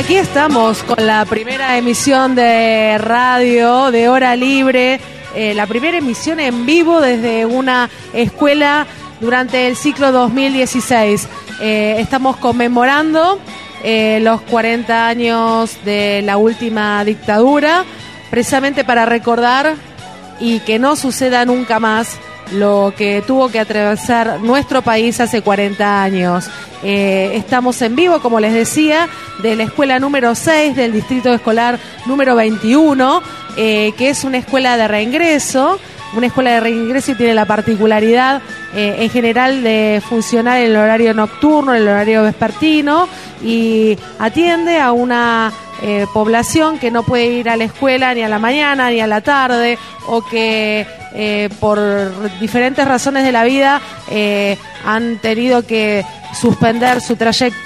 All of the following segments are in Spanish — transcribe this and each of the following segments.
Aquí estamos con la primera emisión de radio de Hora Libre, eh, la primera emisión en vivo desde una escuela durante el ciclo 2016. Eh, estamos conmemorando eh, los 40 años de la última dictadura, precisamente para recordar y que no suceda nunca más lo que tuvo que atravesar nuestro país hace 40 años. Eh, estamos en vivo, como les decía, de la escuela número 6 del distrito escolar número 21, eh, que es una escuela de reingreso. Una escuela de reingreso tiene la particularidad eh, en general de funcionar en el horario nocturno, en el horario vespertino y atiende a una población que no puede ir a la escuela ni a la mañana ni a la tarde o que por diferentes razones de la vida han tenido que suspender su trayecto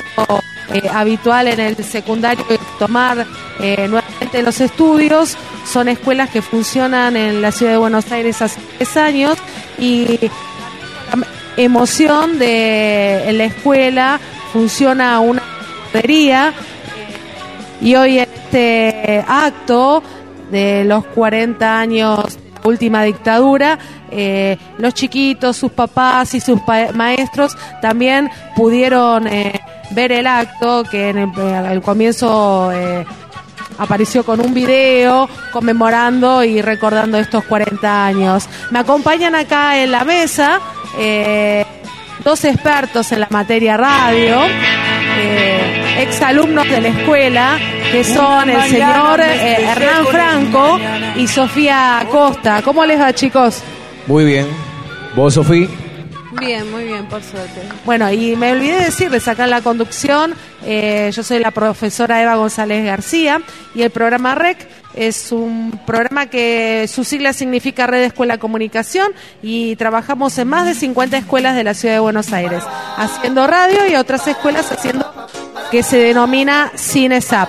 eh, habitual en el secundario y tomar eh, nuevamente los estudios. Son escuelas que funcionan en la ciudad de Buenos Aires hace tres años y la emoción de la escuela funciona una guardería y hoy en este acto de los 40 años última dictadura, eh, los chiquitos, sus papás y sus maestros también pudieron eh, ver el acto que en el, eh, comienzo apareció con un video conmemorando y recordando estos 40 años. Me acompañan acá en la mesa dos expertos en la materia radio, exalumnos de la escuela que son el señor eh, Hernán Franco y Sofía Acosta. ¿Cómo les va, chicos? Muy bien. ¿Vos, Sofía? Bien, muy bien, por suerte. Bueno, y me olvidé decirles acá en la conducción, eh, yo soy la profesora Eva González García y el programa REC es un programa que su sigla significa Red Escuela Comunicación y trabajamos en más de 50 escuelas de la ciudad de Buenos Aires, haciendo radio y otras escuelas haciendo que se denomina CineSap.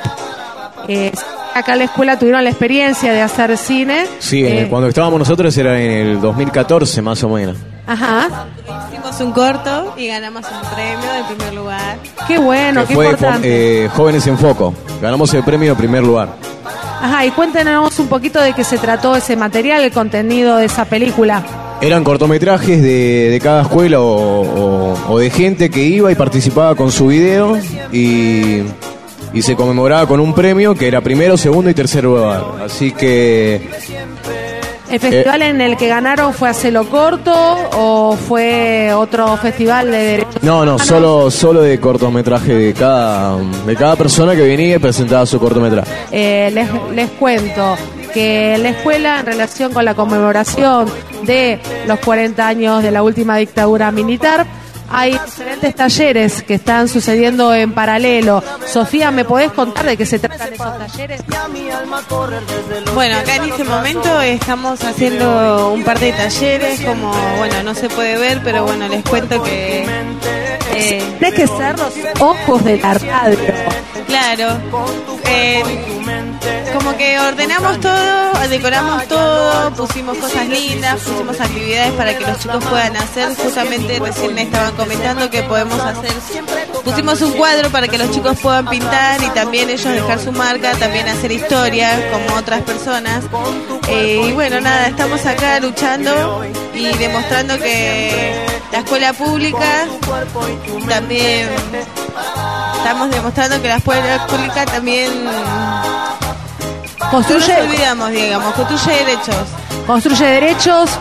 Eh, acá en la escuela tuvieron la experiencia de hacer cine. Sí, eh, cuando estábamos nosotros era en el 2014 más o menos. Ajá. Hicimos un corto y ganamos un premio de primer lugar. Qué bueno, qué fue importante. Eh, Jóvenes en Foco. Ganamos el premio de primer lugar. Ajá, y cuéntenos un poquito de qué se trató ese material, el contenido de esa película. Eran cortometrajes de, cada escuela o, de gente que iba y participaba con su video y y se conmemoraba con un premio que era primero, segundo y tercer lugar. Así que... ¿El festival en el que ganaron fue a Celo Corto o fue otro festival de No, no, solo, solo de cortometraje de cada, de cada persona que venía y presentaba su cortometraje. Eh, les, les cuento que la escuela, en relación con la conmemoración de los 40 años de la última dictadura militar, hay diferentes talleres que están sucediendo en paralelo. Sofía, ¿me podés contar de qué se tratan esos talleres? Bueno, acá en este momento estamos haciendo un par de talleres, como, bueno, no se puede ver, pero bueno, les cuento que... Eh, Tienes que ser los ojos de la radio. Claro. Eh, como que ordenamos todo, decoramos todo, pusimos cosas lindas, pusimos actividades para que los chicos puedan hacer. Justamente recién me estaban comentando que podemos hacer, pusimos un cuadro para que los chicos puedan pintar y también ellos dejar su marca, también hacer historia como otras personas. Eh, y bueno, nada, estamos acá luchando y demostrando que la escuela pública también estamos demostrando que la escuela pública también construye, no olvidamos, digamos, construye derechos. Construye derechos,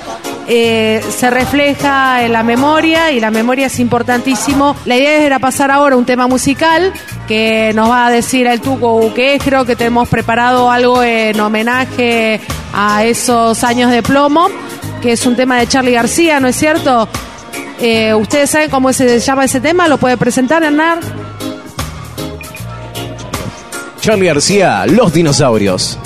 eh, se refleja en la memoria y la memoria es importantísimo. La idea era pasar ahora un tema musical que nos va a decir el Tuco que creo que tenemos preparado algo en homenaje a esos años de plomo, que es un tema de Charlie García, ¿no es cierto? Eh, ¿Ustedes saben cómo se llama ese tema? ¿Lo puede presentar, Hernán? Charlie García, Los Dinosaurios.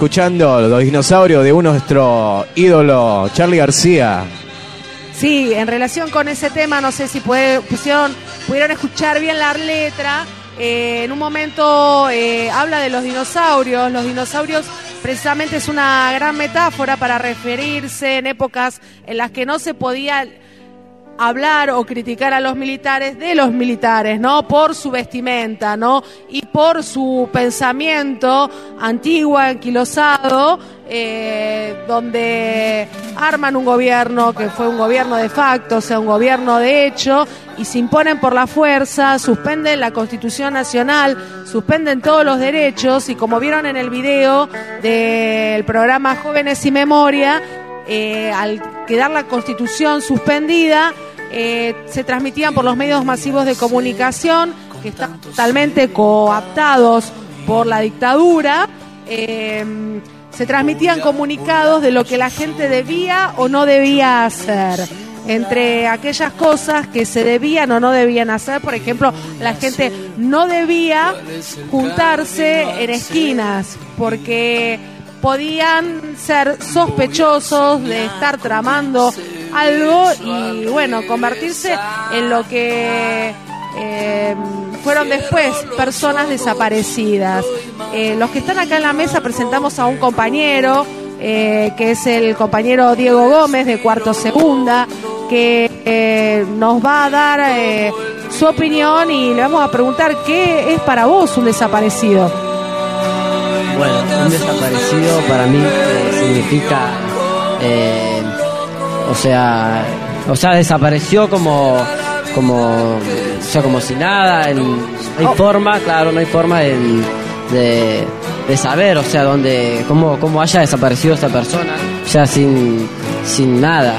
Escuchando los dinosaurios de nuestro ídolo, Charlie García. Sí, en relación con ese tema, no sé si pudieron escuchar bien la letra. Eh, en un momento eh, habla de los dinosaurios. Los dinosaurios precisamente es una gran metáfora para referirse en épocas en las que no se podía hablar o criticar a los militares de los militares, ¿no? Por su vestimenta, ¿no? Y por su pensamiento antiguo, anquilosado, eh, donde arman un gobierno que fue un gobierno de facto, o sea, un gobierno de hecho, y se imponen por la fuerza, suspenden la Constitución Nacional, suspenden todos los derechos, y como vieron en el video del programa Jóvenes y Memoria, eh, al quedar la Constitución suspendida, eh, se transmitían por los medios masivos de comunicación que están totalmente coaptados por la dictadura. Eh, se transmitían comunicados de lo que la gente debía o no debía hacer. Entre aquellas cosas que se debían o no debían hacer, por ejemplo, la gente no debía juntarse en esquinas porque podían ser sospechosos de estar tramando algo y bueno, convertirse en lo que eh, fueron después personas desaparecidas. Eh, los que están acá en la mesa presentamos a un compañero, eh, que es el compañero Diego Gómez de Cuarto Segunda, que eh, nos va a dar eh, su opinión y le vamos a preguntar qué es para vos un desaparecido. Bueno, un desaparecido para mí significa, o sea, o sea, desapareció como, como, o sea, como si nada. no hay oh. forma, claro, no hay forma de, de, saber, o sea, dónde, cómo, cómo haya desaparecido esta persona, o sea, sin, sin nada.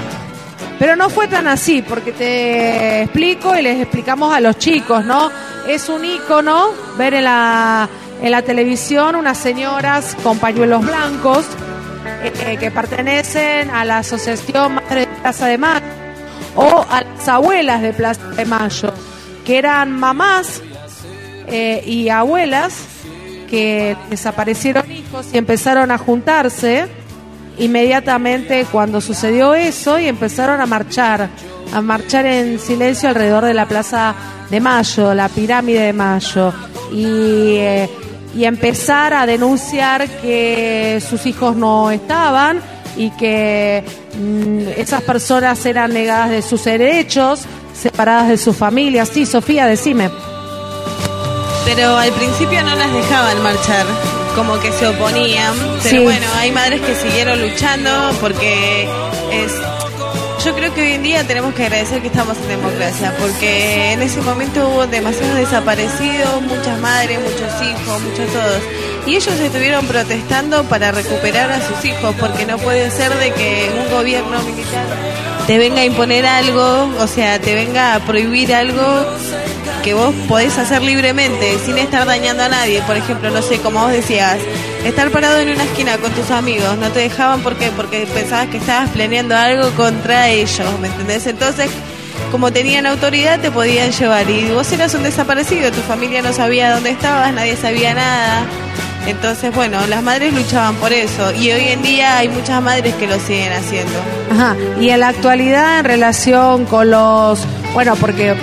Pero no fue tan así, porque te explico y les explicamos a los chicos, ¿no? Es un ícono ver en la, en la televisión unas señoras con pañuelos blancos eh, que pertenecen a la Asociación Madre de Plaza de Mayo o a las abuelas de Plaza de Mayo, que eran mamás eh, y abuelas que desaparecieron hijos y empezaron a juntarse inmediatamente cuando sucedió eso y empezaron a marchar, a marchar en silencio alrededor de la Plaza de Mayo, la pirámide de Mayo, y, eh, y empezar a denunciar que sus hijos no estaban y que mm, esas personas eran negadas de sus derechos, separadas de sus familias. Sí, Sofía, decime. Pero al principio no las dejaban marchar, como que se oponían. Pero bueno, hay madres que siguieron luchando porque es yo creo que hoy en día tenemos que agradecer que estamos en democracia, porque en ese momento hubo demasiados desaparecidos, muchas madres, muchos hijos, muchos todos. Y ellos estuvieron protestando para recuperar a sus hijos, porque no puede ser de que un gobierno militar te venga a imponer algo, o sea, te venga a prohibir algo que vos podés hacer libremente, sin estar dañando a nadie. Por ejemplo, no sé, como vos decías, estar parado en una esquina con tus amigos, no te dejaban porque porque pensabas que estabas planeando algo contra ellos, ¿me entendés? Entonces, como tenían autoridad, te podían llevar y vos eras un desaparecido, tu familia no sabía dónde estabas, nadie sabía nada. Entonces, bueno, las madres luchaban por eso y hoy en día hay muchas madres que lo siguen haciendo. Ajá, y en la actualidad en relación con los, bueno, porque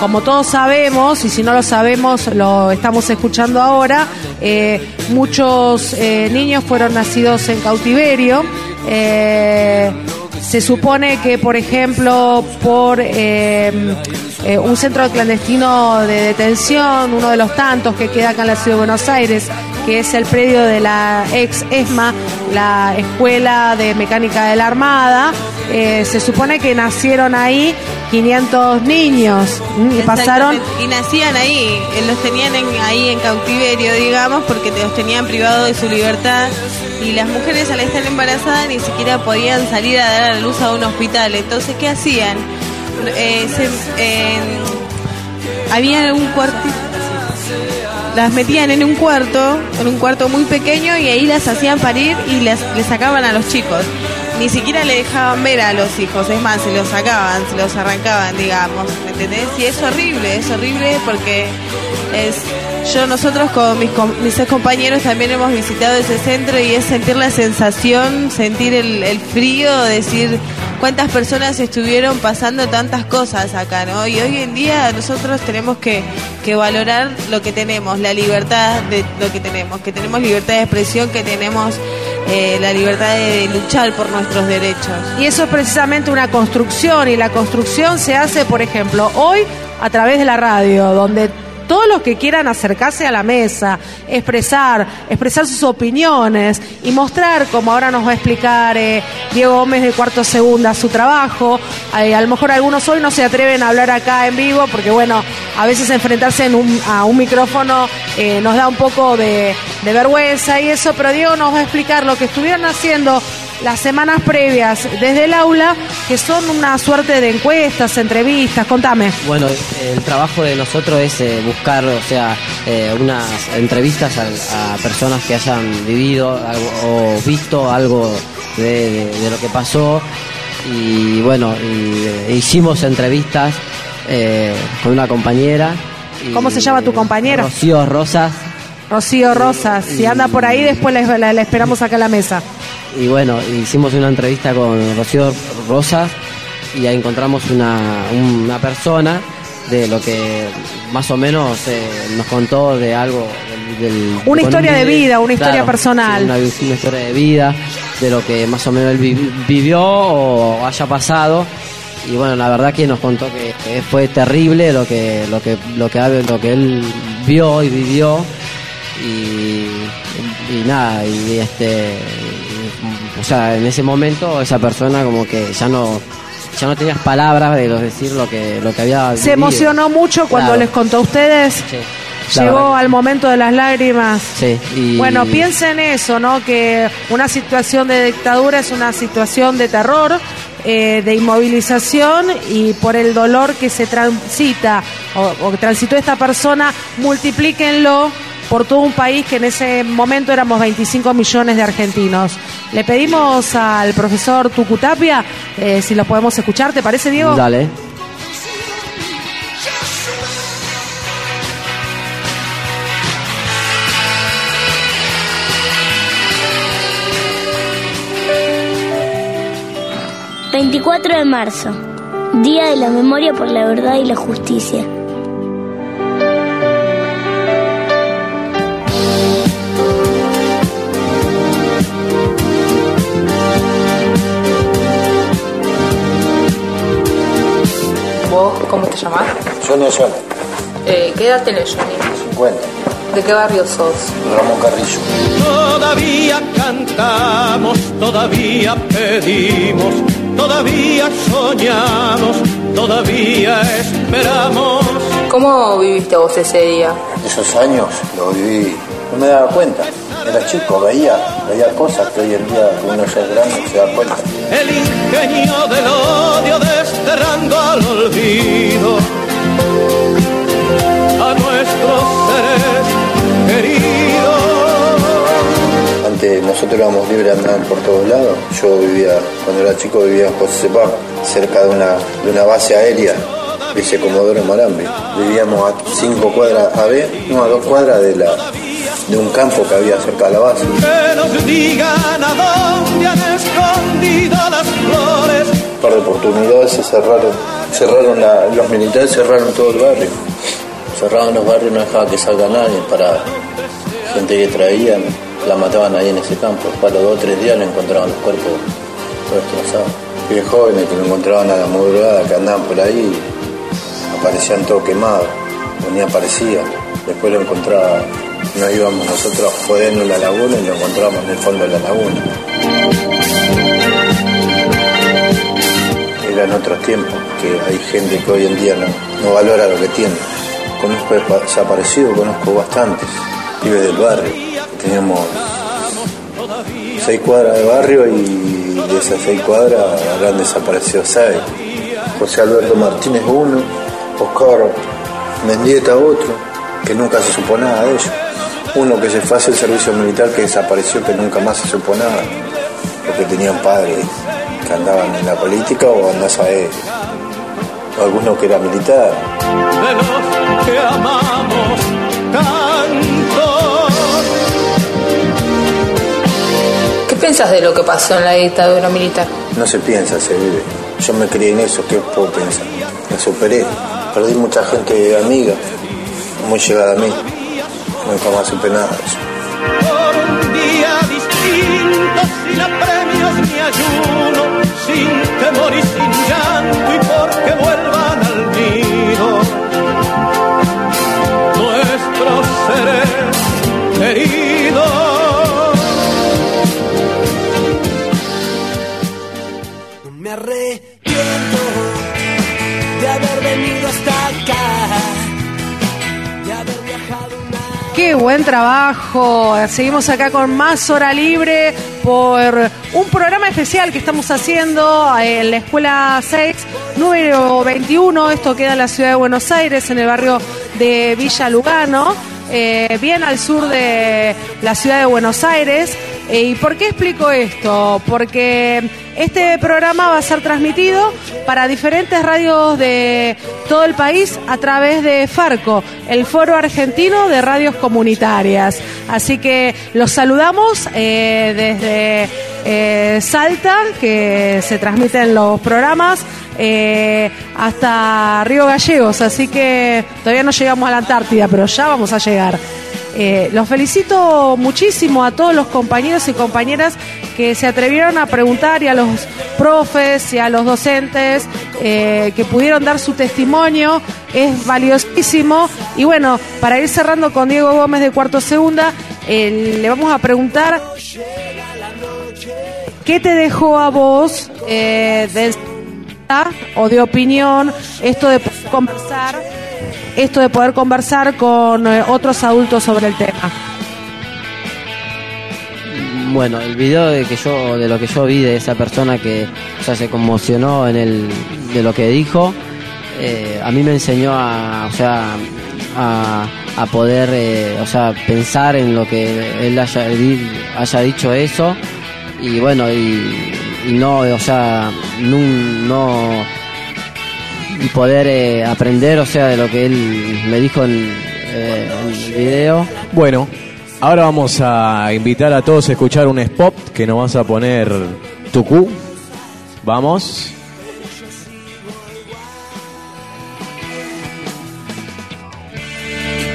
como todos sabemos, y si no lo sabemos, lo estamos escuchando ahora, eh, muchos eh, niños fueron nacidos en cautiverio. Eh, se supone que, por ejemplo, por un centro clandestino de detención, uno de los tantos que queda acá en la ciudad de Buenos Aires, que es el predio de la ex ESMA, la Escuela de Mecánica de la Armada, se supone que nacieron ahí 500 niños y pasaron y nacían ahí eh, los tenían ahí en cautiverio digamos porque los tenían privados de su libertad y las mujeres al estar embarazadas ni siquiera podían salir a dar a luz a un hospital. Entonces qué hacían eh, había un cuartito las metían en un cuarto, en un cuarto muy pequeño y ahí las hacían parir y les, les sacaban a los chicos. Ni siquiera le dejaban ver a los hijos, es más, se los sacaban, se los arrancaban, digamos, ¿me entendés? Y es horrible, es horrible porque es yo nosotros con mis, mis compañeros también hemos visitado ese centro y es sentir la sensación, sentir el, el frío, decir cuántas personas estuvieron pasando tantas cosas acá, ¿no? Y hoy en día nosotros tenemos que, que valorar lo que tenemos, la libertad de lo que tenemos, que tenemos libertad de expresión, que tenemos eh, la libertad de luchar por nuestros derechos. Y eso es precisamente una construcción y la construcción se hace, por ejemplo, hoy a través de la radio, donde todos los que quieran acercarse a la mesa, expresar, expresar sus opiniones y mostrar, como ahora nos va a explicar eh, Diego Gómez de Cuarto Segunda, su trabajo. Eh, a lo mejor algunos hoy no se atreven a hablar acá en vivo porque, bueno, a veces enfrentarse a un micrófono eh, nos da un poco de, de vergüenza y eso, pero Diego nos va a explicar lo que estuvieron haciendo las semanas previas desde el aula, que son una suerte de encuestas, entrevistas, contame. Bueno, el trabajo de nosotros es eh, buscar, o sea, eh, unas entrevistas a, personas que hayan vivido o visto algo de, lo que pasó y bueno, y, hicimos entrevistas eh, con una compañera. ¿Cómo se llama tu compañera? Rocío Rosas. Rocío Rosas, si anda por ahí después la, la esperamos acá en la mesa y bueno, hicimos una entrevista con Rocío Rosas y ahí encontramos una, una persona de lo que más o menos eh, nos contó de algo del, una historia de vida una historia personal. una, historia de vida de lo que más o menos él vivió o haya pasado. Y bueno, la verdad que nos contó que, fue terrible lo que, lo que, lo que, lo que él vio y vivió. Y, nada, y este, o sea, en ese momento esa persona como que ya no, ya no tenías palabras de decir lo que, lo que había Se emocionó mucho cuando les contó a ustedes. Llegó al momento de las lágrimas. Sí, Bueno, piensen eso, ¿no? Que una situación de dictadura es una situación de terror, eh, de inmovilización y por el dolor que se transita o, que transitó esta persona, multiplíquenlo por todo un país que en ese momento éramos 25 millones de argentinos. Le pedimos al profesor Tucutapia eh, si lo podemos escuchar, ¿te parece, Diego? Dale. 24 de marzo, Día de la Memoria por la Verdad y la Justicia. ¿Vos cómo te llamás? Johnny Ayala. Eh, ¿Qué edad tenés, Johnny? 50. ¿De qué barrio sos? Ramón Carrillo. Todavía cantamos, todavía pedimos todavía soñamos, todavía esperamos. ¿Cómo viviste vos ese día? Esos años lo viví, no me daba cuenta. Era chico, veía, veía cosas que hoy en día uno ya es grande se da cuenta. El ingenio del odio desterrando al olvido a nuestros seres queridos nosotros éramos libres de andar por todos lados. Yo vivía, cuando era chico vivía en José Sepa, cerca de una, de una base aérea, dice Comodoro Marambi. Vivíamos a cinco cuadras, a no, a dos cuadras de la de un campo que había cerca de la base. Que nos digan a dónde han escondido las flores. Un par de oportunidades se cerraron, cerraron los militares cerraron todo el barrio. Cerraron los barrios, no dejaba que salga nadie para gente que traían la mataban ahí en ese campo. Para los dos o tres días le encontraban los cuerpos todos destrozados. Y jóvenes que lo encontraban a la madrugada, que andaban por ahí, aparecían todo quemados, ni aparecía. Después lo encontraba, nos íbamos nosotros a jodernos la laguna y lo encontrábamos en el fondo de la laguna. Eran otros tiempos, que hay gente que hoy en día no, no valora lo que tiene. Conozco desaparecido, conozco bastantes, vive del barrio teníamos seis cuadras de barrio y de esas seis cuadras han desaparecido seis. José Alberto Martínez uno, Oscar Mendieta otro, que nunca se supo nada de ellos. Uno que se fue a hacer el servicio militar que desapareció, que nunca más se supo nada, porque tenían padres que andaban en la política o andás a él. O alguno que era militar. De los que amamos ¿Qué piensas de lo que pasó en la dictadura militar? No se piensa, se vive. Yo me crié en eso, ¿qué puedo pensar? Me superé. Perdí mucha gente amiga, muy llegada a mí. Más supe nada de eso. Por un día distinto, sin apremios ni ayuno, sin temor y sin llanto, y porque vuelvan Buen trabajo. Seguimos acá con más hora libre por un programa especial que estamos haciendo en la Escuela 6, número 21. Esto queda en la ciudad de Buenos Aires, en el barrio de Villa Lugano, eh, bien al sur de la ciudad de Buenos Aires. Eh, ¿Y por qué explico esto? Porque este programa va a ser transmitido para diferentes radios de todo el país a través de Farco, el Foro Argentino de Radios Comunitarias. Así que los saludamos eh, desde eh, Salta, que se transmiten los programas, hasta Río Gallegos. Así que todavía no llegamos a la Antártida, pero ya vamos a llegar. Eh, los felicito muchísimo a todos los compañeros y compañeras que se atrevieron a preguntar y a los profes y a los docentes eh, que pudieron dar su testimonio, es valiosísimo. Y bueno, para ir cerrando con Diego Gómez de Cuarto Segunda, eh, le vamos a preguntar qué te dejó a vos de o de opinión esto de conversar, esto de poder conversar con otros adultos sobre el tema. Bueno, el video de que yo, de lo que yo vi de esa persona que se conmocionó en el, de lo que dijo, eh, a mí me enseñó a, o sea, a, poder, eh, o sea, pensar en lo que él haya, haya dicho eso y bueno y, no, o sea, no y poder eh, aprender, o sea, de lo que él me dijo en, en el video. Bueno, Ahora vamos a invitar a todos a escuchar un spot que nos vas a poner Tucú. Vamos.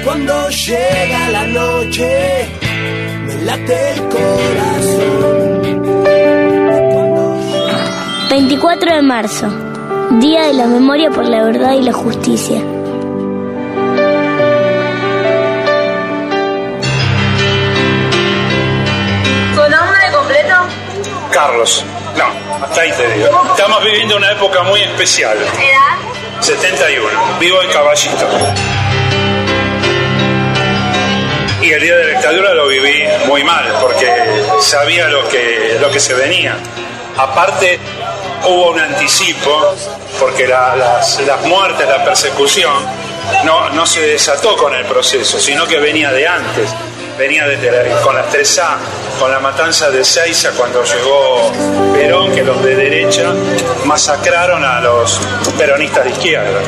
Cuando llega la noche, me late el corazón. 24 de marzo, Día de la Memoria por la Verdad y la Justicia. Carlos. No, hasta ahí te digo. Estamos viviendo una época muy especial. ¿Edad? 71. Vivo en Caballito. Y el día de la dictadura lo viví muy mal porque sabía lo que, lo que se venía. Aparte, hubo un anticipo porque las, las muertes, la persecución, no, no se desató con el proceso, sino que venía de antes venía desde con las 3A, con la matanza de Seiza cuando llegó Perón, que los de derecha masacraron a los peronistas de izquierda.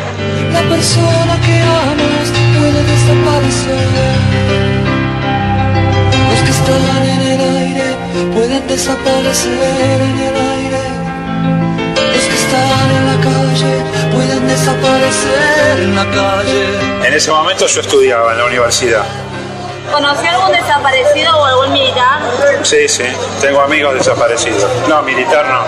La persona que amas puede desaparecer. Los que están en el aire pueden desaparecer en el aire. Los que están en la calle pueden desaparecer en la calle. En ese momento yo estudiaba en la universidad. ¿Conoció algún desaparecido o algún militar? Sí, sí, tengo amigos desaparecidos. No, militar no.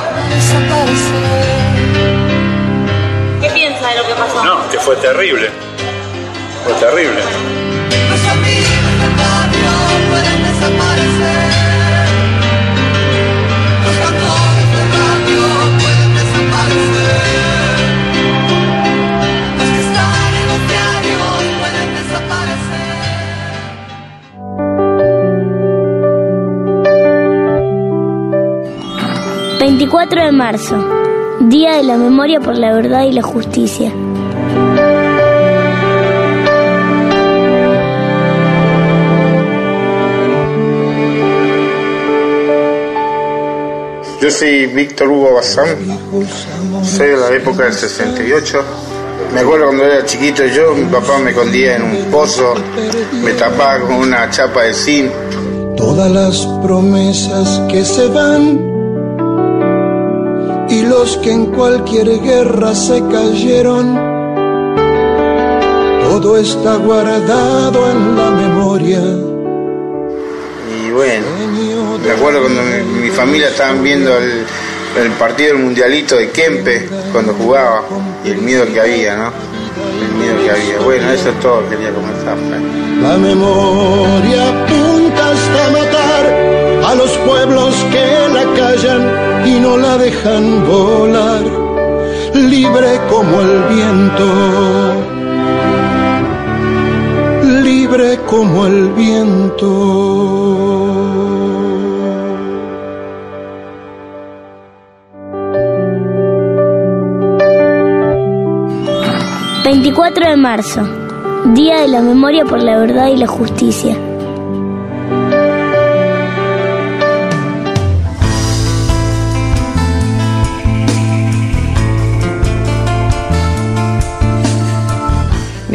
¿Qué piensa de lo que pasó? No, que fue terrible. Fue terrible. 24 de marzo, Día de la Memoria por la Verdad y la Justicia. Yo soy Víctor Hugo Bazán, soy de la época del 68. Me acuerdo cuando era chiquito yo, mi papá me escondía en un pozo, me tapaba con una chapa de zinc. Todas las promesas que se van y los que en cualquier guerra se cayeron, todo está guardado en la memoria. Y bueno, me acuerdo cuando mi, mi familia estaban viendo el, el partido del mundialito de Kempe cuando jugaba y el miedo que había, ¿no? El miedo que había. Bueno, eso es todo, quería comenzar. La memoria apunta hasta matar a los pueblos que la callan y no la dejan volar, libre como el viento, libre como el viento. 24 de marzo, Día de la Memoria por la Verdad y la Justicia.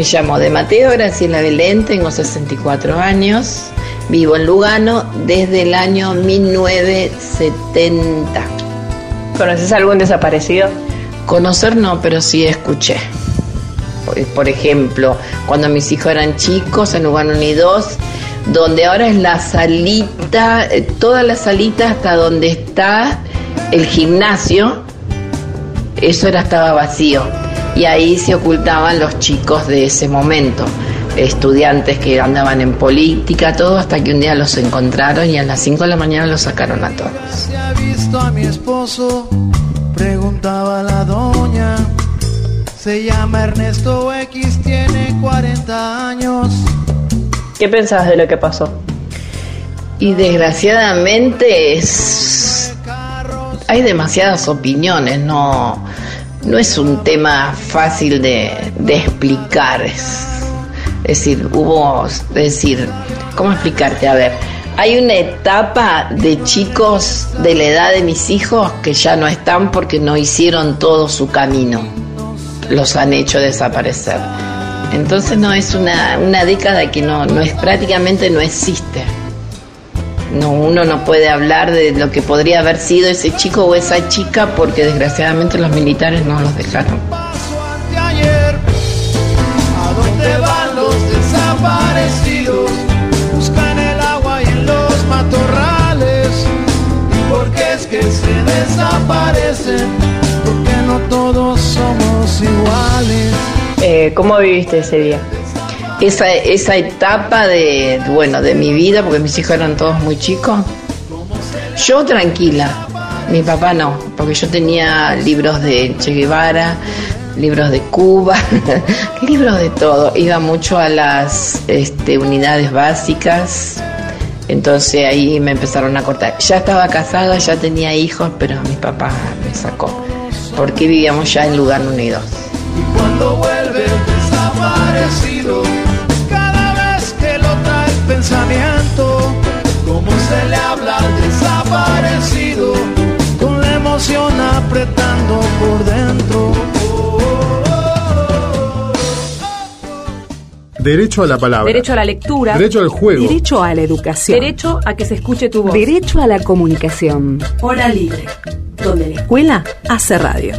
Me llamo de Mateo Graciela Belén, tengo 64 años, vivo en Lugano desde el año 1970. ¿Conoces algún desaparecido? Conocer no, pero sí escuché. Por- ejemplo, cuando mis hijos eran chicos en Lugano ni dos, donde ahora es la salita, toda la salita hasta donde está el gimnasio, eso era estaba vacío y ahí se ocultaban los chicos de ese momento, estudiantes que andaban en política, todo, hasta que un día los encontraron y a las 5 de la mañana los sacaron a todos. Se ha visto a mi esposo, preguntaba la doña. Se llama Ernesto X, tiene 40 años. ¿Qué pensás de lo que pasó? Y desgraciadamente es... hay demasiadas opiniones, no, no es un tema fácil de, de explicar. Es, decir, hubo, es decir, ¿cómo explicarte? A ver, hay una etapa de chicos de la edad de mis hijos que ya no están porque no hicieron todo su camino, los han hecho desaparecer. Entonces no es una, una década que no, no es prácticamente no existe. No, uno no puede hablar de lo que podría haber sido ese chico o esa chica porque desgraciadamente los militares no los dejaron. Eh, ¿Cómo viviste ese día? Esa, esa etapa de, bueno, de mi vida, porque mis hijos eran todos muy chicos, yo tranquila, mi papá no, porque yo tenía libros de Che Guevara, libros de Cuba, libros de todo. Iba mucho a las este, unidades básicas, entonces ahí me empezaron a cortar. Ya estaba casada, ya tenía hijos, pero mi papá me sacó, porque vivíamos ya en lugar unidos. Y cuando vuelve el desaparecido, pensamiento, cómo se le habla al desaparecido, con la emoción apretando por dentro. Derecho a la palabra. Derecho a la lectura. Derecho al juego. Derecho a la educación. Derecho a que se escuche tu voz. Derecho a la comunicación. Hora libre, donde la escuela hace radio.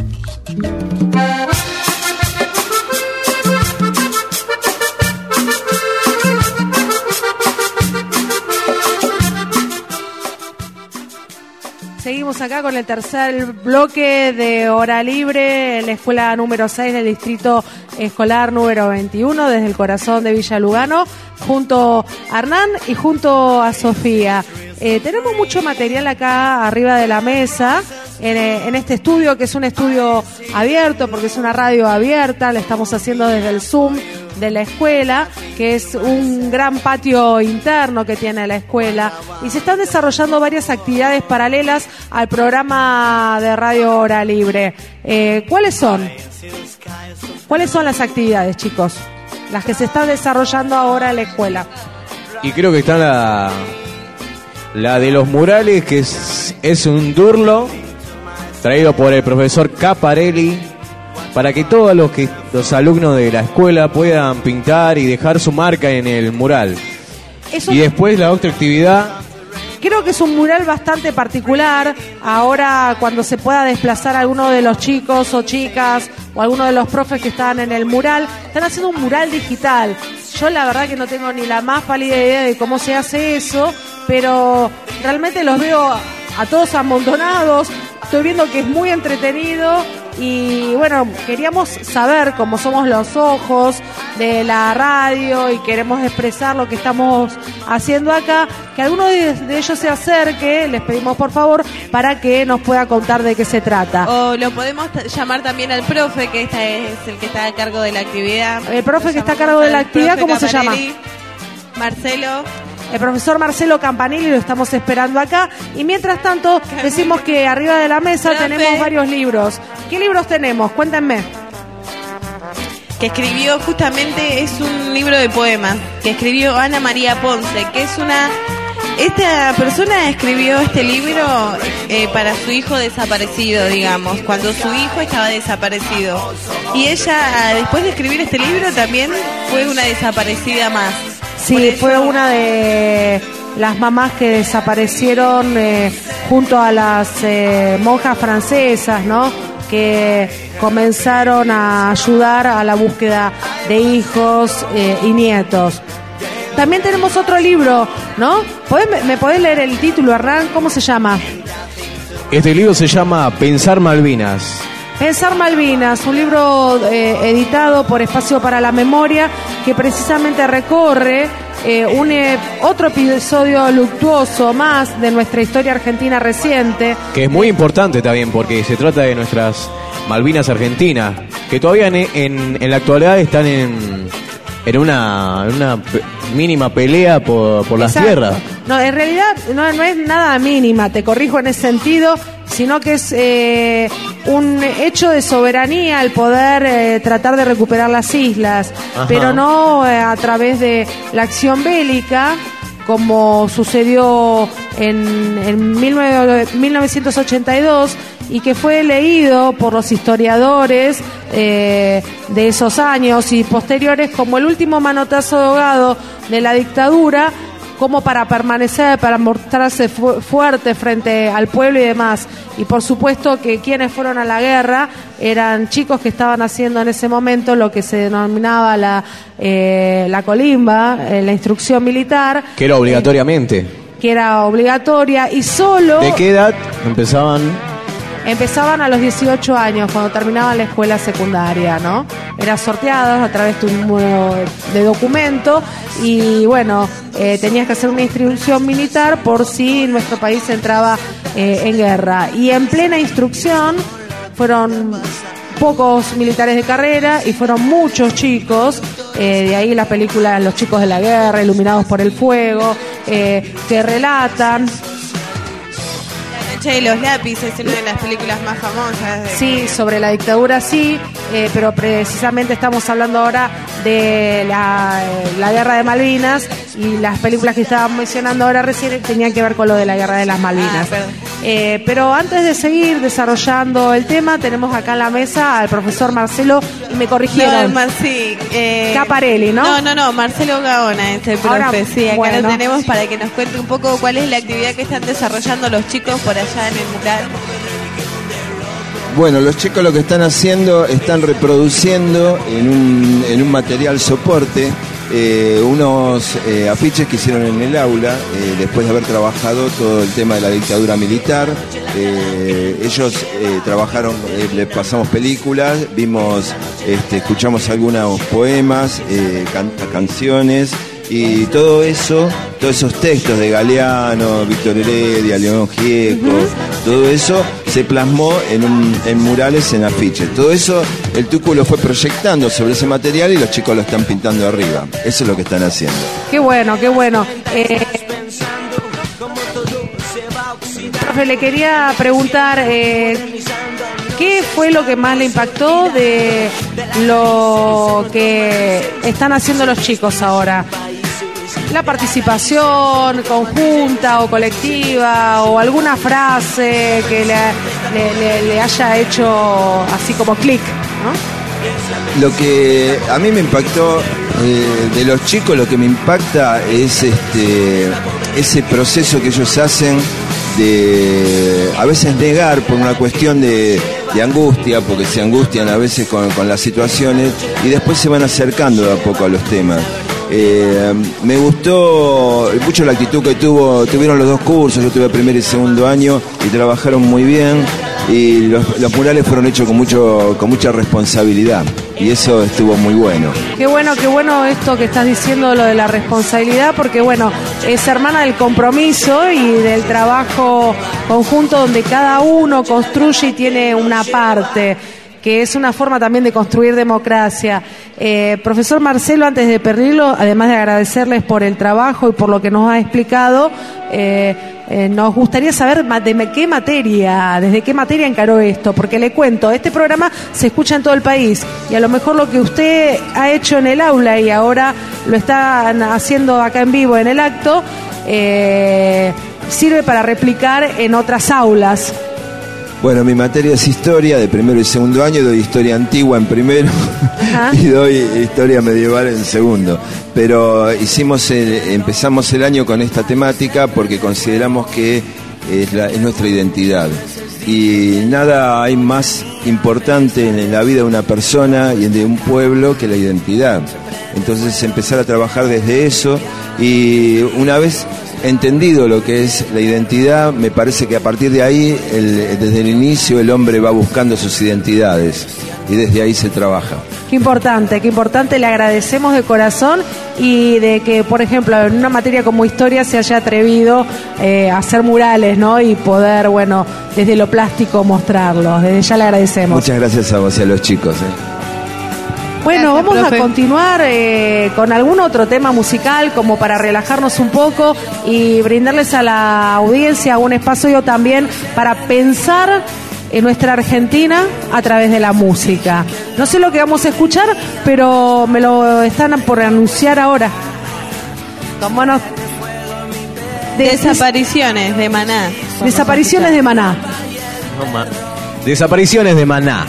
Acá con el tercer bloque de hora libre en la escuela número 6 del distrito escolar número 21 desde el corazón de Villa Lugano junto a Hernán y junto a Sofía. Eh, tenemos mucho material acá arriba de la mesa en, eh, en este estudio que es un estudio abierto porque es una radio abierta, la estamos haciendo desde el Zoom de la escuela, que es un gran patio interno que tiene la escuela, y se están desarrollando varias actividades paralelas al programa de Radio Hora Libre. Eh, ¿Cuáles son? ¿Cuáles son las actividades, chicos? Las que se están desarrollando ahora en la escuela. Y creo que está la, la de los murales, que es, es un durlo traído por el profesor Caparelli para que todos los, que, los alumnos de la escuela puedan pintar y dejar su marca en el mural. Eso Y después la otra actividad, Creo que es un mural bastante particular. Ahora, cuando se pueda desplazar alguno de los chicos o chicas o alguno de los profes que están en el mural, están haciendo un mural digital. Yo la verdad que no tengo ni la más pálida idea de cómo se hace eso, pero realmente los veo a todos amontonados. Estoy viendo que es muy entretenido y bueno, queríamos saber cómo somos los ojos de la radio y queremos expresar lo que estamos haciendo acá, que alguno de, de ellos se acerque, les pedimos por favor, para que nos pueda contar de qué se trata. O lo podemos llamar también al profe, que esta es el que está a cargo de la actividad. El profe que está a cargo de la actividad, ¿cómo se llama? Marcelo. El profesor Marcelo Campanilli lo estamos esperando acá. Y mientras tanto, decimos que arriba de la mesa tenemos varios libros. ¿Qué libros tenemos? Cuéntenme. que escribió justamente es un libro de poemas que escribió Ana María Ponce, que es una esta persona escribió este libro eh, para su hijo desaparecido, digamos, cuando su hijo estaba desaparecido. Y ella, después de escribir este libro, también fue una desaparecida más. Sí, fue una de las mamás que desaparecieron eh, junto a las eh, monjas francesas, ¿no? Que comenzaron a ayudar a la búsqueda de hijos eh, y nietos. También tenemos otro libro, ¿no? ¿Podés- ¿Me podés leer el título, Hernán? ¿Cómo se llama? este libro se llama Pensar Malvinas. Pensar Malvinas, un libro eh, editado por Espacio para la Memoria que precisamente recorre eh, un, eh, otro episodio luctuoso más de nuestra historia argentina reciente. Que es muy importante también porque se trata de nuestras Malvinas Argentinas, que todavía en, en- en la actualidad están en, en una, una mínima pelea por, por las tierras. No, en realidad no, no es nada mínima, te corrijo en ese sentido, sino que es eh, un hecho de soberanía el poder eh, tratar de recuperar las islas, Ajá. pero no eh, a través de la acción bélica como sucedió en, en 19 1982 y que fue leído por los historiadores eh, de esos años y posteriores como el último manotazo de ahogado de la dictadura como para permanecer, para mostrarse fu- fuerte frente al pueblo y demás. Y por supuesto que quienes fueron a la guerra eran chicos que estaban haciendo en ese momento lo que se denominaba la, eh, la colimba, eh, la instrucción militar, Que era obligatoriamente. que era obligatoria y solo ¿De qué edad empezaban? Empezaban a los 18 años cuando terminaban la escuela secundaria, ¿no? Eran sorteados a través de un número de documento y bueno, eh, tenías que hacer una instrucción militar por si nuestro país entraba eh, en guerra. Y en plena instrucción fueron pocos militares de carrera y fueron muchos chicos, eh, de ahí la película Los chicos de la guerra, iluminados por el fuego, que relatan La noche de los lápices es una de las películas más famosas. de- Sí, sobre la dictadura sí, eh, pero precisamente estamos hablando ahora de la, eh, la guerra de Malvinas y las películas que estábamos mencionando ahora recién tenían que ver con lo de la guerra de las Malvinas. Eh, pero antes de seguir desarrollando el tema, tenemos acá en la mesa al profesor Marcelo y me No, corrigieron. Sí, eh, Caparelli, ¿no? No, no, no, Marcelo Gaona es el profe. Ahora, sí, acá bueno. lo tenemos para que nos cuente un poco cuál es la actividad que están desarrollando los chicos por allá Bueno, los chicos lo que están haciendo, están reproduciendo en un, en un material soporte eh, unos eh, afiches que hicieron en el aula eh, después de haber trabajado todo el tema de la dictadura militar. Ellos trabajaron, eh, le pasamos películas, vimos, este, escuchamos algunos poemas, can- canciones y todo eso, todos esos textos de Galeano, Víctor Heredia, León Gieco, todo eso se plasmó en, un- en murales, en afiches. Todo eso el Tucu lo fue proyectando sobre ese material y los chicos lo están pintando arriba. Eso es lo que están haciendo. Qué bueno, qué bueno. Eh, profe, le quería preguntar, eh, ¿qué fue lo que más le impactó de lo que están haciendo los chicos ahora? La participación conjunta o colectiva o alguna frase que le, haya hecho así como clic, ¿no? Lo que a mí me impactó eh, de los chicos, lo que me impacta es este ese proceso que ellos hacen de a veces negar por una cuestión de, de angustia, porque se angustian a veces con, con las situaciones y después se van acercando de a poco a los temas. Eh, me gustó mucho la actitud que tuvo, tuvieron los dos cursos, yo tuve primer y segundo año y trabajaron muy bien y los, los murales fueron hechos con mucho con mucha responsabilidad y eso estuvo muy bueno. Qué bueno, qué bueno esto que estás diciendo, lo de la responsabilidad, porque bueno, es hermana del compromiso y del trabajo conjunto donde cada uno construye y tiene una parte que es una forma también de construir democracia. Eh, profesor Marcelo, antes de perderlo, además de agradecerles por el trabajo y por lo que nos ha explicado, eh, eh, nos gustaría saber de qué materia, desde qué materia encaró esto, porque le cuento, este programa se escucha en todo el país y a lo mejor lo que usted ha hecho en el aula y ahora lo están haciendo acá en vivo en el acto, eh, sirve para replicar en otras aulas. Bueno, mi materia es historia de primero y segundo año, doy historia antigua en primero y doy historia medieval en segundo. Pero hicimos el- empezamos el año con esta temática porque consideramos que es, la- es nuestra identidad. Y nada hay más importante en la vida de una persona y de un pueblo que la identidad. Entonces empezar a trabajar desde eso y una vez entendido lo que es la identidad, me parece que a partir de ahí, el- desde el inicio, el hombre va buscando sus identidades y desde ahí se trabaja. Qué importante, qué importante, le agradecemos de corazón y de que, por ejemplo, en una materia como historia se haya atrevido eh, a hacer murales, ¿no? Y poder, bueno, desde lo plástico mostrarlos. Desde ya le agradecemos. Muchas gracias a vos y a los chicos. ¿eh? Bueno, Gracias, vamos profe. a continuar eh, con algún otro tema musical como para relajarnos un poco y brindarles a la audiencia un espacio también para pensar en nuestra Argentina a través de la música. No sé lo que vamos a escuchar, pero me lo están por anunciar ahora. Desapariciones de Maná. Desapariciones de Maná. Desapariciones de Maná.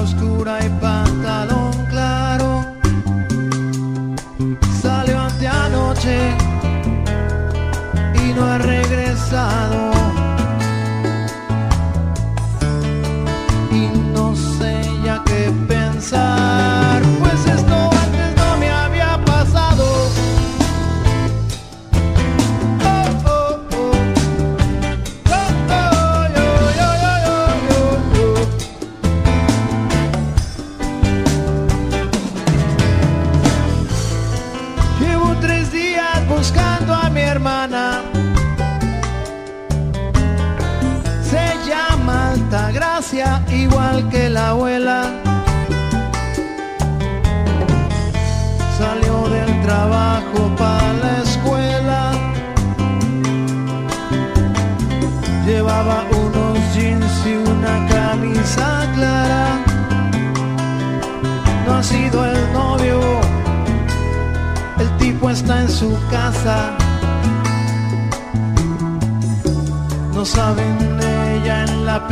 Oscura y pantalón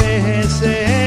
ella en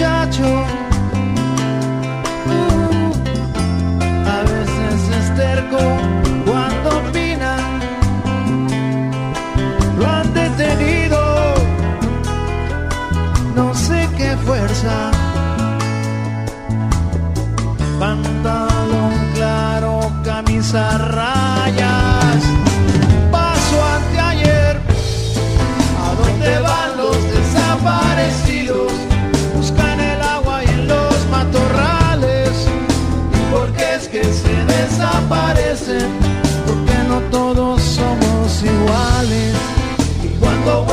muchacho. Uh, a veces es terco cuando opina. Lo han detenido no sé qué fuerza. Pantalón claro, camisa a desaparecen? Porque no todos somos iguales. Y cuando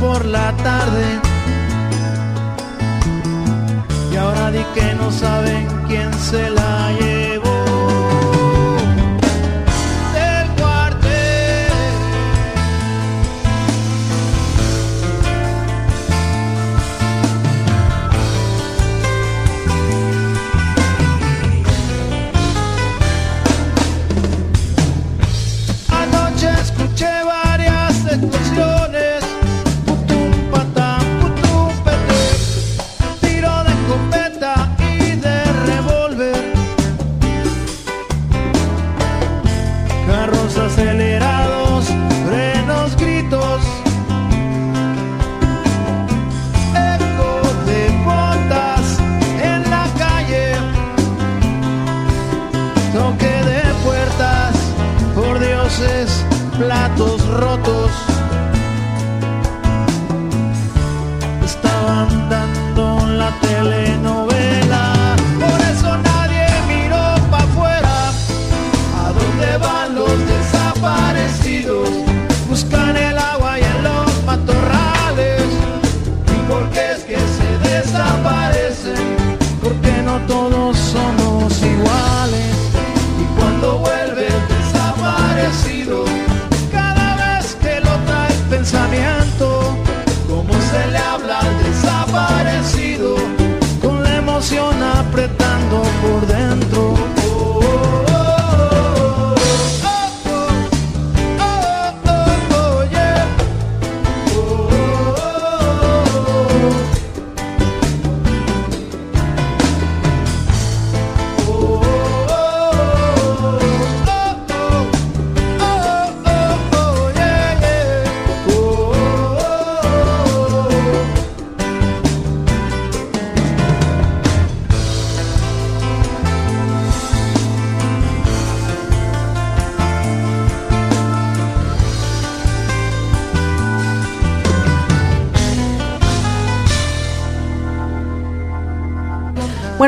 por la tarde. Y ahora di que no saben quién se la llevó.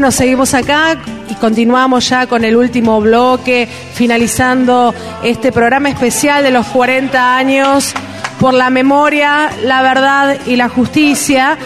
Bueno, seguimos acá y continuamos ya con el último bloque, finalizando este programa especial de los 40 años por la memoria, la verdad y la justicia,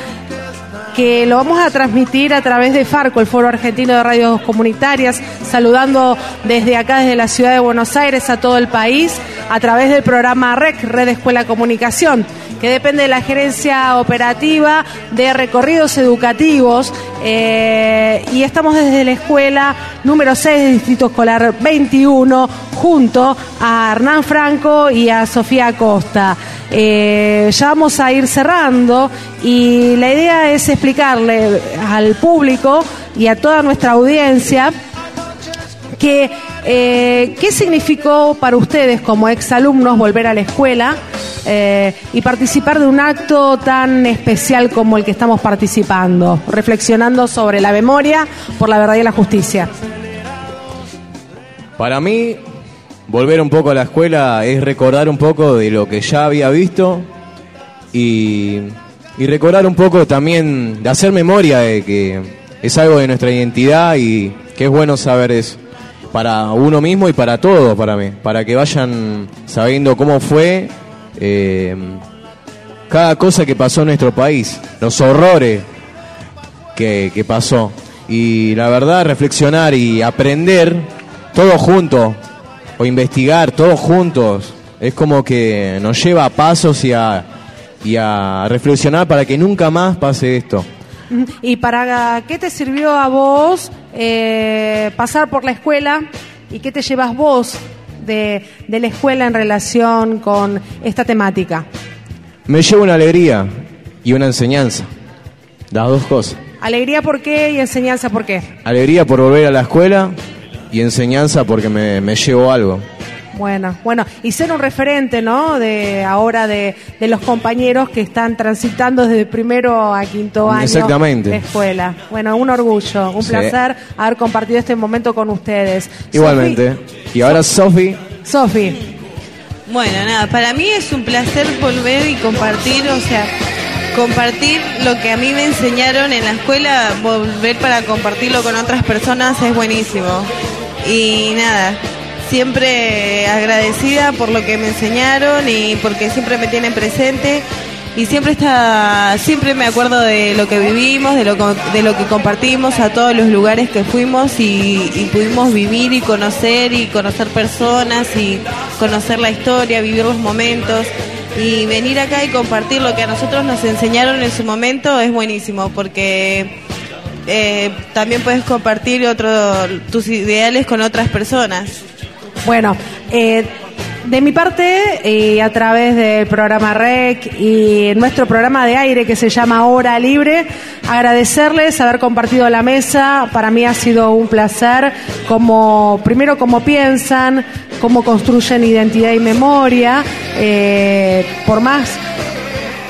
que lo vamos a transmitir a través de Farco, el Foro Argentino de Radios Comunitarias, saludando desde acá, desde la ciudad de Buenos Aires, a todo el país, a través del programa REC, Red Escuela Comunicación que depende de la gerencia operativa de recorridos educativos eh, y estamos desde la escuela número 6 del Distrito Escolar 21 junto a Hernán Franco y a Sofía Acosta. Eh, ya vamos a ir cerrando y la idea es explicarle al público y a toda nuestra audiencia que eh, qué significó para ustedes como exalumnos volver a la escuela eh, y participar de un acto tan especial como el que estamos participando, reflexionando sobre la memoria por la verdad y la justicia. Para mí, volver un poco a la escuela es recordar un poco de lo que ya había visto y, y recordar un poco también de hacer memoria de que es algo de nuestra identidad y que es bueno saber eso para uno mismo y para todos, para mí, para que vayan sabiendo cómo fue eh, cada cosa que pasó en nuestro país, los horrores que, que pasó. Y la verdad, reflexionar y aprender todos juntos, o investigar todos juntos, es como que nos lleva a pasos y a, y a reflexionar para que nunca más pase esto. ¿Y para qué te sirvió a vos eh, pasar por la escuela y qué te llevas vos de, de, la escuela en relación con esta temática? Me llevo una alegría y una enseñanza, las dos cosas. ¿Alegría por qué y enseñanza por qué? Alegría por volver a la escuela y enseñanza porque me, me llevo algo. Bueno, bueno, y ser un referente, ¿no? De ahora de, de los compañeros que están transitando desde primero a quinto año Exactamente. de escuela. Bueno, un orgullo, un Sí. placer haber compartido este momento con ustedes. Igualmente. Y ahora Sofi, Sofi, Bueno, nada, para mí es un placer volver y compartir, o sea, compartir lo que a mí me enseñaron en la escuela, volver para compartirlo con otras personas es buenísimo. Y nada, siempre agradecida por lo que me enseñaron y porque siempre me tienen presente. y siempre está, siempre me acuerdo de lo que vivimos, de lo, de lo que compartimos, a todos los lugares que fuimos y, y pudimos vivir y conocer y conocer personas y conocer la historia, vivir los momentos. Y venir acá y compartir lo que a nosotros nos enseñaron en su momento es buenísimo porque eh, también puedes compartir otro, tus ideales con otras personas. Bueno, eh, de mi parte, y a través del programa REC y nuestro programa de aire que se llama Hora Libre, agradecerles haber compartido la mesa. Para mí ha sido un placer, como primero cómo piensan, cómo construyen identidad y memoria, eh, por más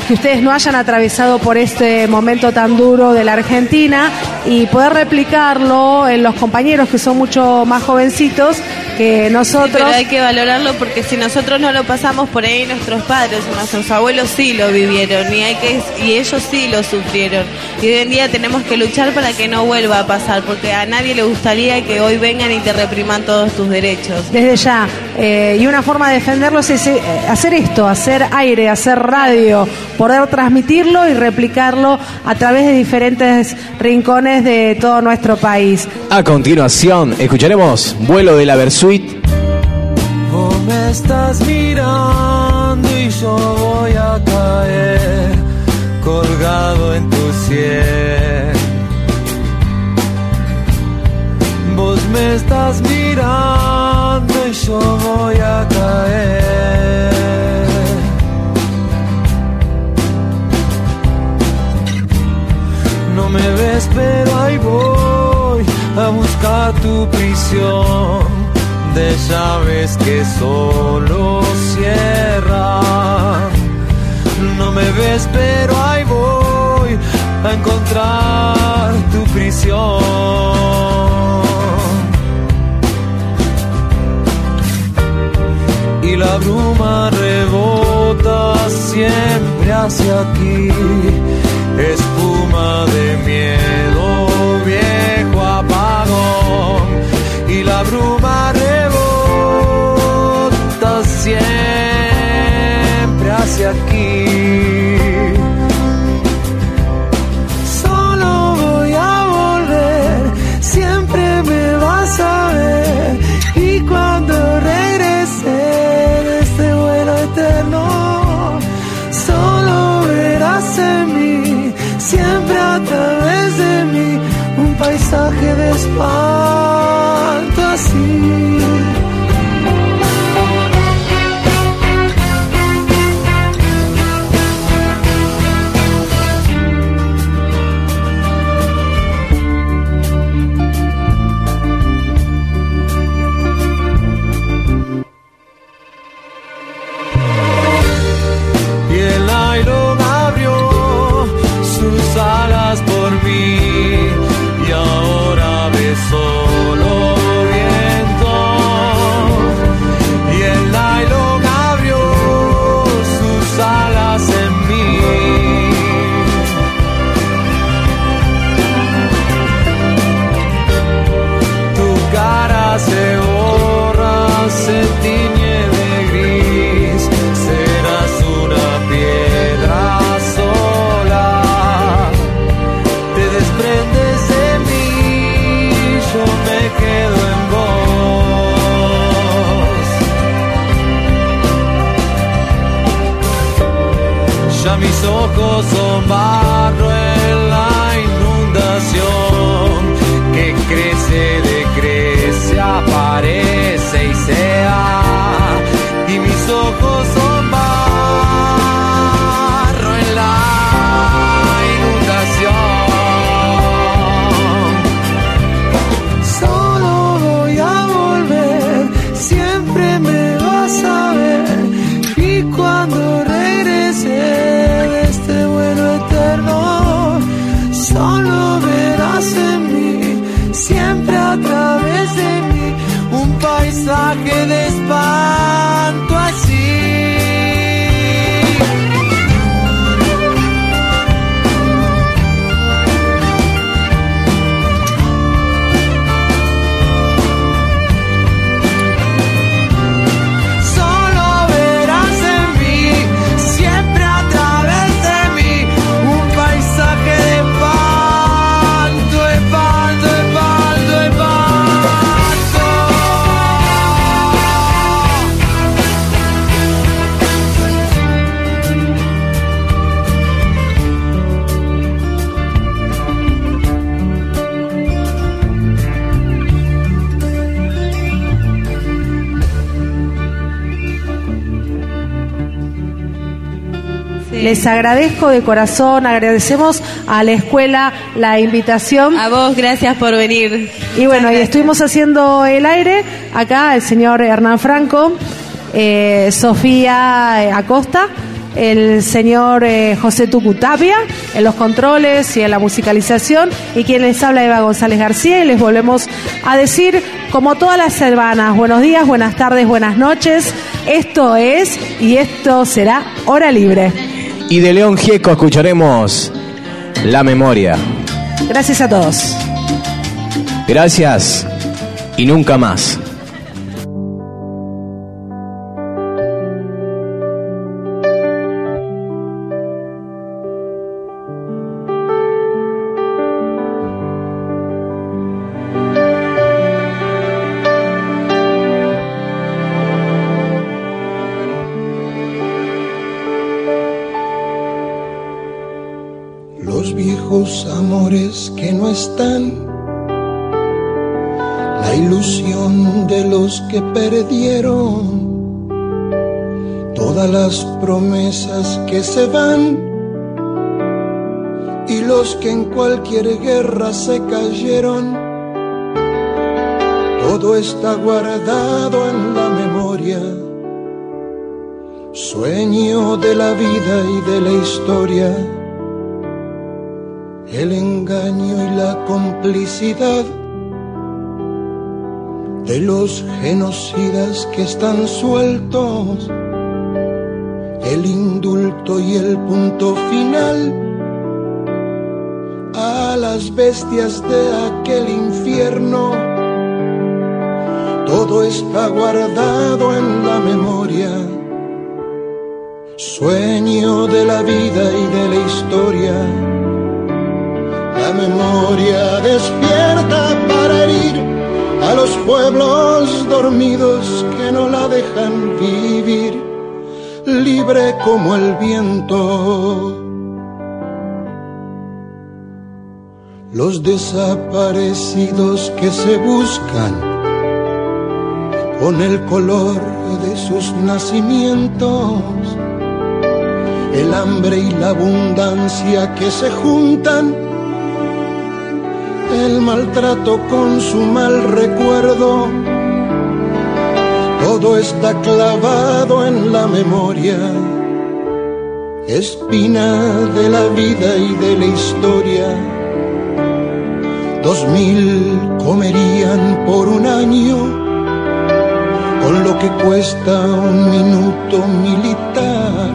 que ustedes no hayan atravesado por este momento tan duro de la Argentina y poder replicarlo en los compañeros que son mucho más jovencitos que nosotros. Pero hay que valorarlo porque si nosotros no lo pasamos por ahí, nuestros padres o nuestros abuelos sí lo vivieron y, hay que, y ellos sí lo sufrieron. Y hoy en día tenemos que luchar para que no vuelva a pasar porque a nadie le gustaría que hoy vengan y te repriman todos tus derechos. Desde ya. Eh, y una forma de defenderlos es eh, hacer esto, hacer aire, hacer radio, poder transmitirlo y replicarlo a través de diferentes rincones de todo nuestro país. A continuación, escucharemos Vuelo de la Vos me estás mirando y yo voy a caer colgado en tu cielo. Vos me estás mirando y yo voy a caer. No me ves, pero ahí voy a buscar tu prisión de llaves que solo cierran. No me ves, pero ahí voy a encontrar tu prisión. Y la bruma rebota siempre hacia aquí, mis ojos Les agradezco de corazón, agradecemos a la escuela la invitación. A vos, gracias por venir. Y bueno, y estuvimos haciendo el aire acá, el señor Hernán Franco, eh, Sofía Acosta el señor eh, José Tucutapia en los controles y en la musicalización y quien les habla Eva González García y les volvemos a decir como todas las semanas, buenos días, buenas tardes, buenas noches. Esto es y esto será Hora Libre. Y de León Gieco escucharemos La Memoria. Gracias a todos. Gracias y nunca más. Cualquier guerra se cayeron. Todo está guardado en la memoria, sueño de la vida y de la historia. El engaño y la complicidad de los genocidas que están sueltos, el indulto y el punto final las bestias de aquel infierno. Todo está guardado en la memoria, sueño de la vida y de la historia la memoria despierta para herir a los pueblos dormidos que no la dejan vivir, libre como el viento. Los desaparecidos que se buscan con el color de sus nacimientos, el hambre y la abundancia que se juntan el maltrato con su mal recuerdo. Todo está clavado en la memoria, espina de la vida y de la historia. Dos mil comerían por un año con lo que cuesta un minuto militar.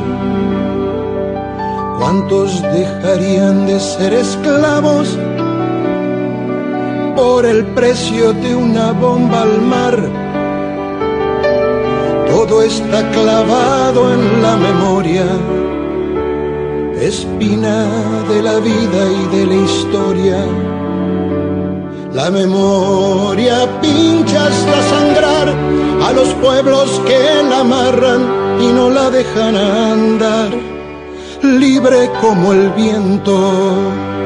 ¿Cuántos dejarían de ser esclavos? por el precio de una bomba al mar. Todo está clavado en la memoria, espina de la vida y de la historia. La memoria pincha hasta sangrar a los pueblos que la amarran y no la dejan andar, libre como el viento.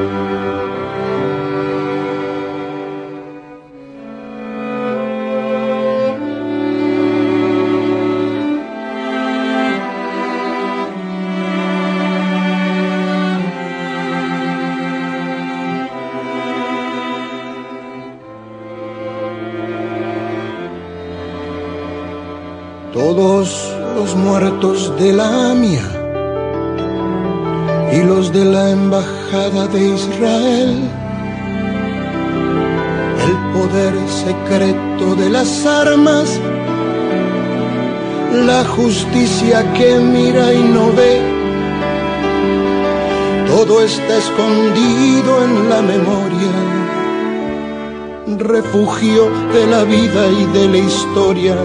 De la AMIA y los de la Embajada de Israel, el poder secreto de las armas, la justicia que mira y no ve, todo está escondido en la memoria, refugio de la vida y de la historia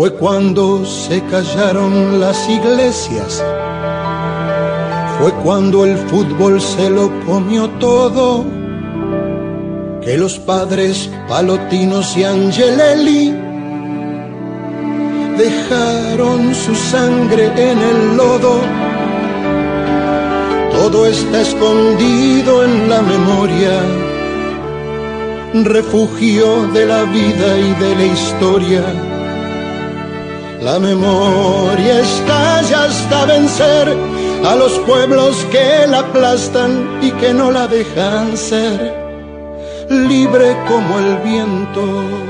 fue cuando se callaron las iglesias, fue cuando el fútbol se lo comió todo, que los padres Palotinos y Angelelli dejaron su sangre en el lodo. Todo está escondido en la memoria, refugio de la vida y de la historia La memoria estalla hasta vencer a los pueblos que la aplastan y que no la dejan ser libre como el viento.